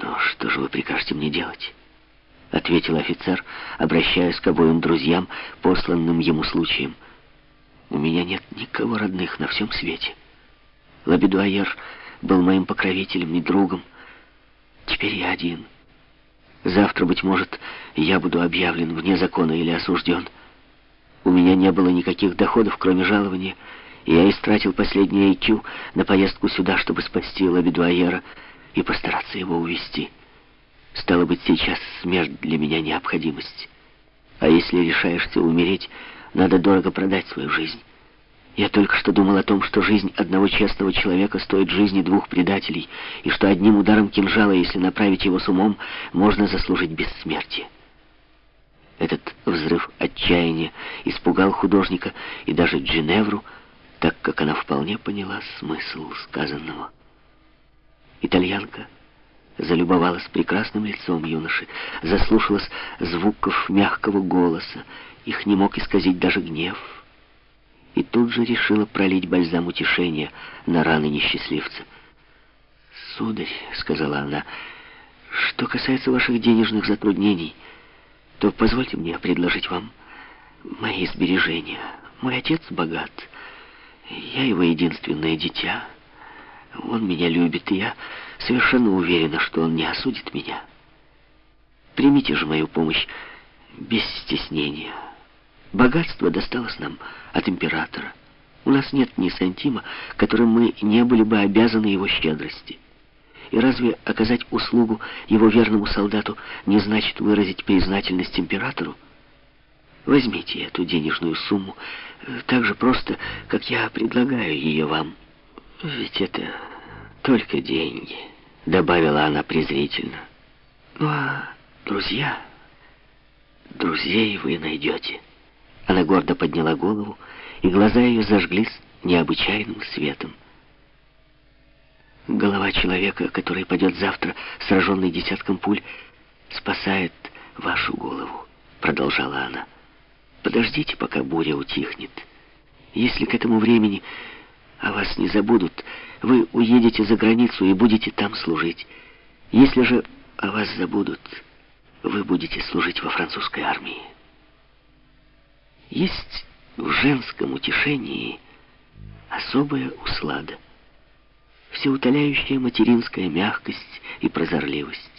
«Но что же вы прикажете мне делать?» — ответил офицер, обращаясь к обоим друзьям, посланным ему случаем. «У меня нет никого родных на всем свете. Лабедуайер был моим покровителем и другом. Теперь я один. Завтра, быть может, я буду объявлен вне закона или осужден. У меня не было никаких доходов, кроме жалования, и я истратил последнее IQ на поездку сюда, чтобы спасти Лабедуайера и постараться его увести. Стало быть, сейчас смерть для меня необходимость. А если решаешься умереть, надо дорого продать свою жизнь. Я только что думал о том, что жизнь одного честного человека стоит жизни двух предателей, и что одним ударом кинжала, если направить его с умом, можно заслужить бессмертие. Этот взрыв отчаяния испугал художника и даже Джиневру, так как она вполне поняла смысл сказанного. Итальянка залюбовалась прекрасным лицом юноши, заслушалась звуков мягкого голоса, их не мог исказить даже гнев, и тут же решила пролить бальзам утешения на раны несчастливца. «Сударь», — сказала она, — «что касается ваших денежных затруднений, то позвольте мне предложить вам мои сбережения. Мой отец богат, я его единственное дитя». Он меня любит, и я совершенно уверена, что он не осудит меня. Примите же мою помощь без стеснения. Богатство досталось нам от императора. У нас нет ни сантима, которым мы не были бы обязаны его щедрости. И разве оказать услугу его верному солдату не значит выразить признательность императору? Возьмите эту денежную сумму э, так же просто, как я предлагаю ее вам. «Ведь это только деньги», — добавила она презрительно. «Ну а друзья? Друзей вы найдете». Она гордо подняла голову, и глаза ее зажглись необычайным светом. Голова человека, который пойдет завтра, сраженный десятком пуль, спасает вашу голову, продолжала она. Подождите, пока буря утихнет. Если к этому времени о вас не забудут. Вы уедете за границу и будете там служить. Если же о вас забудут, вы будете служить во французской армии. Есть в женском утешении особая услада, всеутоляющая материнская мягкость и прозорливость.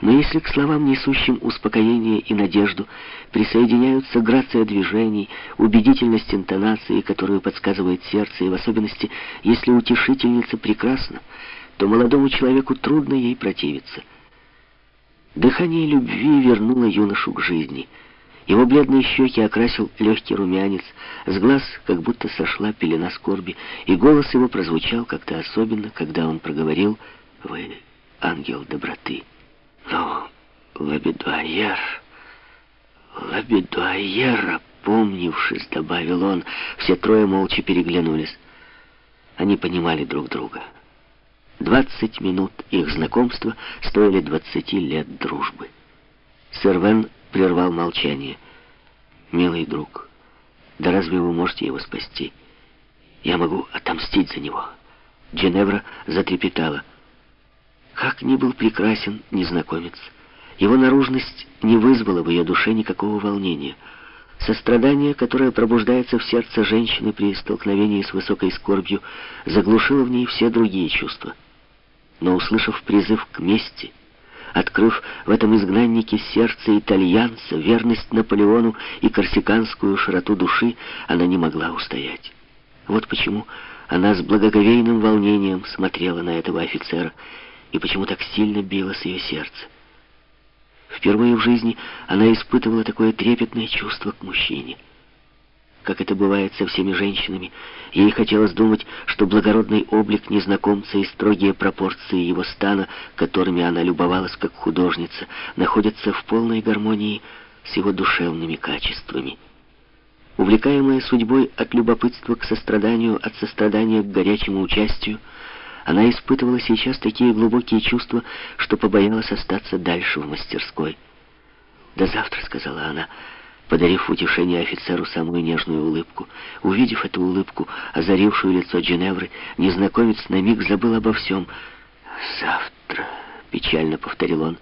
Но если к словам, несущим успокоение и надежду, присоединяются грация движений, убедительность интонации, которую подсказывает сердце, и в особенности, если утешительница прекрасна, то молодому человеку трудно ей противиться. Дыхание любви вернуло юношу к жизни. Его бледные щеки окрасил легкий румянец, с глаз как будто сошла пелена скорби, и голос его прозвучал как-то особенно, когда он проговорил «Вы ангел доброты». Но Лабедуайер, Лабедуайер, опомнившись, добавил он, все трое молча переглянулись. Они понимали друг друга. Двадцать минут их знакомства стоили двадцати лет дружбы. Сэр Вен прервал молчание. «Милый друг, да разве вы можете его спасти? Я могу отомстить за него». Дженевра затрепетала. Как ни был прекрасен незнакомец, его наружность не вызвала в ее душе никакого волнения. Сострадание, которое пробуждается в сердце женщины при столкновении с высокой скорбью, заглушило в ней все другие чувства. Но, услышав призыв к мести, открыв в этом изгнаннике сердце итальянца, верность Наполеону и корсиканскую широту души, она не могла устоять. Вот почему она с благоговейным волнением смотрела на этого офицера, и почему так сильно билось ее сердце. Впервые в жизни она испытывала такое трепетное чувство к мужчине. Как это бывает со всеми женщинами, ей хотелось думать, что благородный облик незнакомца и строгие пропорции его стана, которыми она любовалась как художница, находятся в полной гармонии с его душевными качествами. Увлекаемая судьбой от любопытства к состраданию, от сострадания к горячему участию, она испытывала сейчас такие глубокие чувства, что побоялась остаться дальше в мастерской. «До завтра», — сказала она, подарив утешение офицеру самую нежную улыбку. Увидев эту улыбку, озарившую лицо Джиневры, незнакомец на миг забыл обо всем. «Завтра», — печально повторил он.